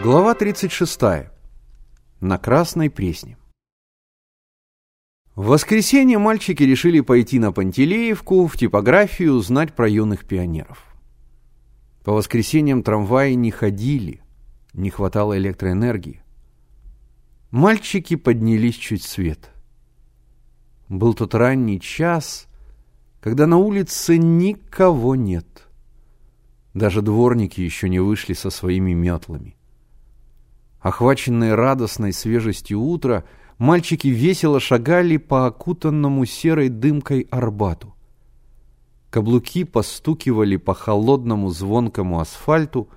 Глава 36. На Красной Пресне. В воскресенье мальчики решили пойти на Пантелеевку в типографию узнать про юных пионеров. По воскресеньям трамваи не ходили, не хватало электроэнергии. Мальчики поднялись чуть свет. Был тот ранний час, когда на улице никого нет. Даже дворники еще не вышли со своими метлами. Охваченные радостной свежестью утра, мальчики весело шагали по окутанному серой дымкой Арбату. Каблуки постукивали по холодному звонкому асфальту,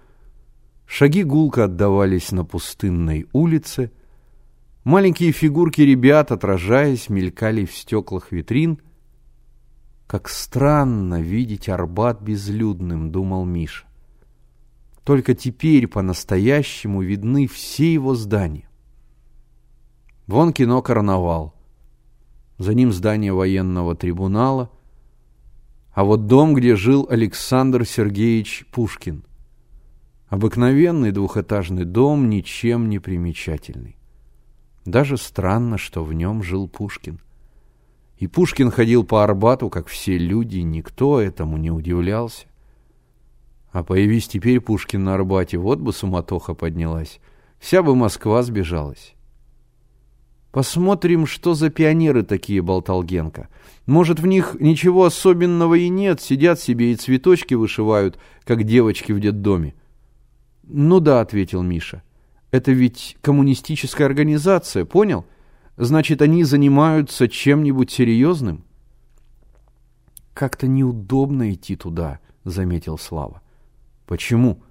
шаги гулко отдавались на пустынной улице, маленькие фигурки ребят, отражаясь, мелькали в стеклах витрин. «Как странно видеть Арбат безлюдным», — думал Миша. Только теперь по-настоящему видны все его здания. Вон кино «Карнавал». За ним здание военного трибунала. А вот дом, где жил Александр Сергеевич Пушкин. Обыкновенный двухэтажный дом, ничем не примечательный. Даже странно, что в нем жил Пушкин. И Пушкин ходил по Арбату, как все люди, никто этому не удивлялся. А появись теперь Пушкин на Арбате, вот бы суматоха поднялась. Вся бы Москва сбежалась. «Посмотрим, что за пионеры такие», — болтал Генка. «Может, в них ничего особенного и нет, сидят себе и цветочки вышивают, как девочки в детдоме». «Ну да», — ответил Миша. «Это ведь коммунистическая организация, понял? Значит, они занимаются чем-нибудь серьезным?» «Как-то неудобно идти туда», — заметил Слава. Почему?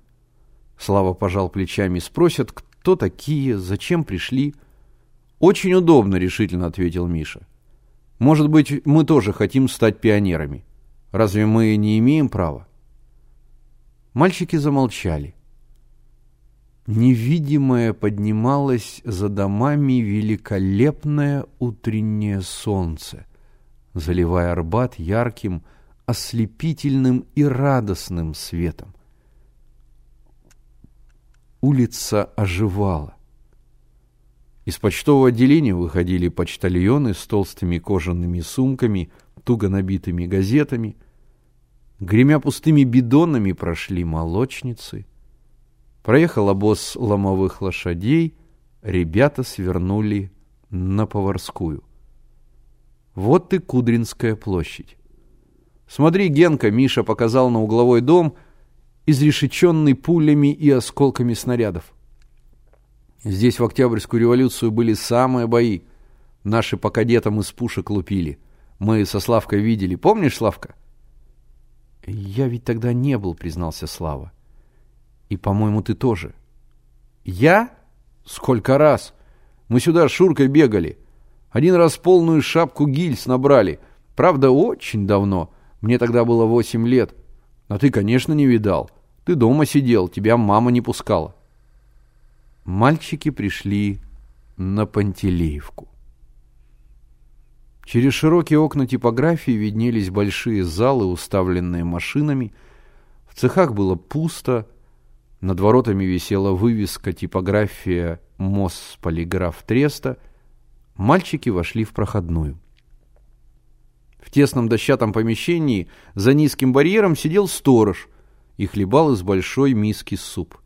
Слава пожал плечами. Спросят, кто такие, зачем пришли? Очень удобно, решительно ответил Миша. Может быть, мы тоже хотим стать пионерами. Разве мы не имеем права? Мальчики замолчали. Невидимое поднималось за домами великолепное утреннее солнце, заливая Арбат ярким, ослепительным и радостным светом улица оживала. Из почтового отделения выходили почтальоны с толстыми кожаными сумками, туго набитыми газетами. Гремя пустыми бидонами прошли молочницы. Проехал обоз ломовых лошадей, ребята свернули на Поварскую. Вот и Кудринская площадь. Смотри, Генка, Миша показал на угловой дом — изрешеченный пулями и осколками снарядов. Здесь в Октябрьскую революцию были самые бои. Наши по кадетам из пушек лупили. Мы со Славкой видели. Помнишь, Славка? Я ведь тогда не был, признался Слава. И, по-моему, ты тоже. Я? Сколько раз? Мы сюда с Шуркой бегали. Один раз полную шапку гильз набрали. Правда, очень давно. Мне тогда было восемь лет. А ты, конечно, не видал. Ты дома сидел, тебя мама не пускала. Мальчики пришли на Пантелеевку. Через широкие окна типографии виднелись большие залы, уставленные машинами. В цехах было пусто. Над воротами висела вывеска типография «Мосполиграф Треста». Мальчики вошли в проходную. В тесном дощатом помещении за низким барьером сидел сторож и хлебал из большой миски суп.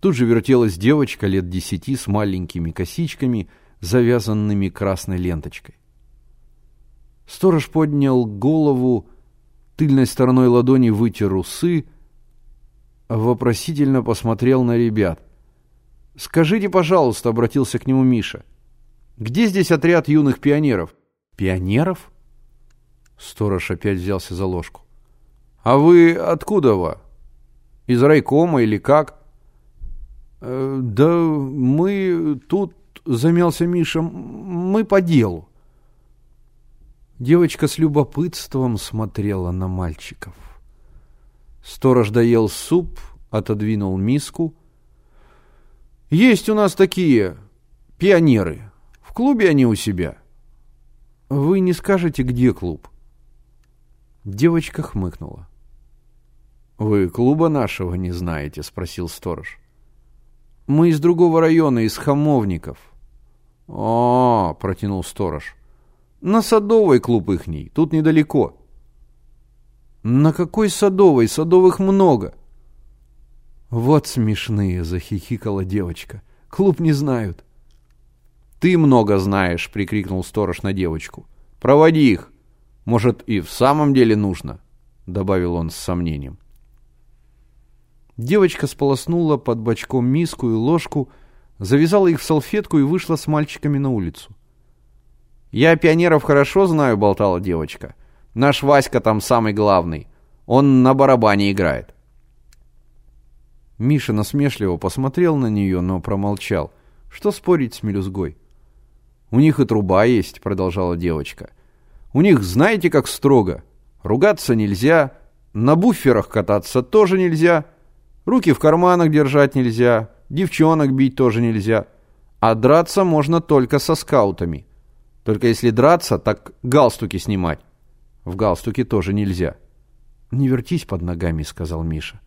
Тут же вертелась девочка лет десяти с маленькими косичками, завязанными красной ленточкой. Сторож поднял голову, тыльной стороной ладони вытер усы, вопросительно посмотрел на ребят. «Скажите, пожалуйста», — обратился к нему Миша, — «где здесь отряд юных пионеров?» «Пионеров?» Сторож опять взялся за ложку. «А вы откуда вы? Из райкома или как?» э, «Да мы тут...» — замялся Миша. «Мы по делу». Девочка с любопытством смотрела на мальчиков. Сторож доел суп, отодвинул миску. «Есть у нас такие пионеры. В клубе они у себя». «Вы не скажете, где клуб?» Девочка хмыкнула. «Вы клуба нашего не знаете?» — спросил сторож. Мы из другого района, из Хамовников. О, протянул сторож. На Садовой клуб ихний, тут недалеко. На какой Садовой? Садовых много. Вот смешные, захихикала девочка. Клуб не знают. Ты много знаешь, прикрикнул сторож на девочку. Проводи их. Может, и в самом деле нужно, добавил он с сомнением. Девочка сполоснула под бочком миску и ложку, завязала их в салфетку и вышла с мальчиками на улицу. «Я пионеров хорошо знаю», — болтала девочка. «Наш Васька там самый главный. Он на барабане играет». Миша насмешливо посмотрел на нее, но промолчал. Что спорить с мелюзгой? «У них и труба есть», — продолжала девочка. «У них знаете, как строго? Ругаться нельзя, на буферах кататься тоже нельзя, руки в карманах держать нельзя, девчонок бить тоже нельзя, а драться можно только со скаутами. Только если драться, так галстуки снимать. В галстуке тоже нельзя». «Не вертись под ногами», — сказал Миша.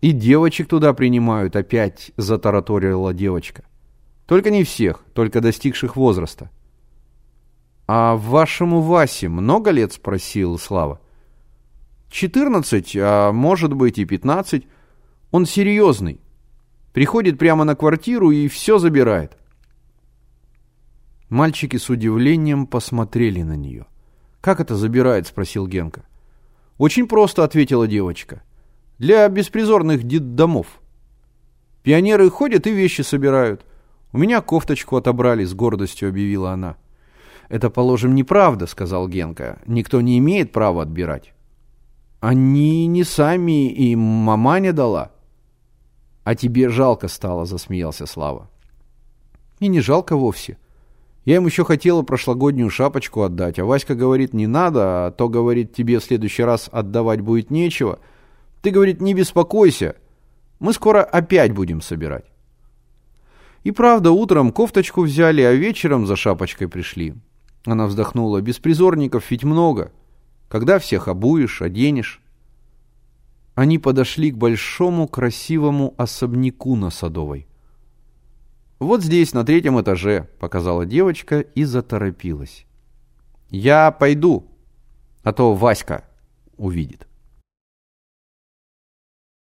«И девочек туда принимают опять», — затараторила девочка. Только не всех, только достигших возраста. «А вашему Васе много лет?» — спросил Слава. «Четырнадцать, а может быть и пятнадцать. Он серьезный. Приходит прямо на квартиру и все забирает». Мальчики с удивлением посмотрели на нее. «Как это забирает?» — спросил Генка. «Очень просто», — ответила девочка. «Для беспризорных детдомов. Пионеры ходят и вещи собирают. «У меня кофточку отобрали», — с гордостью объявила она. «Это, положим, неправда», — сказал Генка. «Никто не имеет права отбирать». «Они не сами, и маманя дала». «А тебе жалко стало», — засмеялся Слава. «И не жалко вовсе. Я им еще хотела прошлогоднюю шапочку отдать, а Васька говорит, не надо, а то, говорит, тебе в следующий раз отдавать будет нечего. Ты, говорит, не беспокойся, мы скоро опять будем собирать». И правда, утром кофточку взяли, а вечером за шапочкой пришли. Она вздохнула. Беспризорников ведь много. Когда всех обуешь, оденешь? Они подошли к большому красивому особняку на Садовой. «Вот здесь, на третьем этаже», — показала девочка и заторопилась. «Я пойду, а то Васька увидит».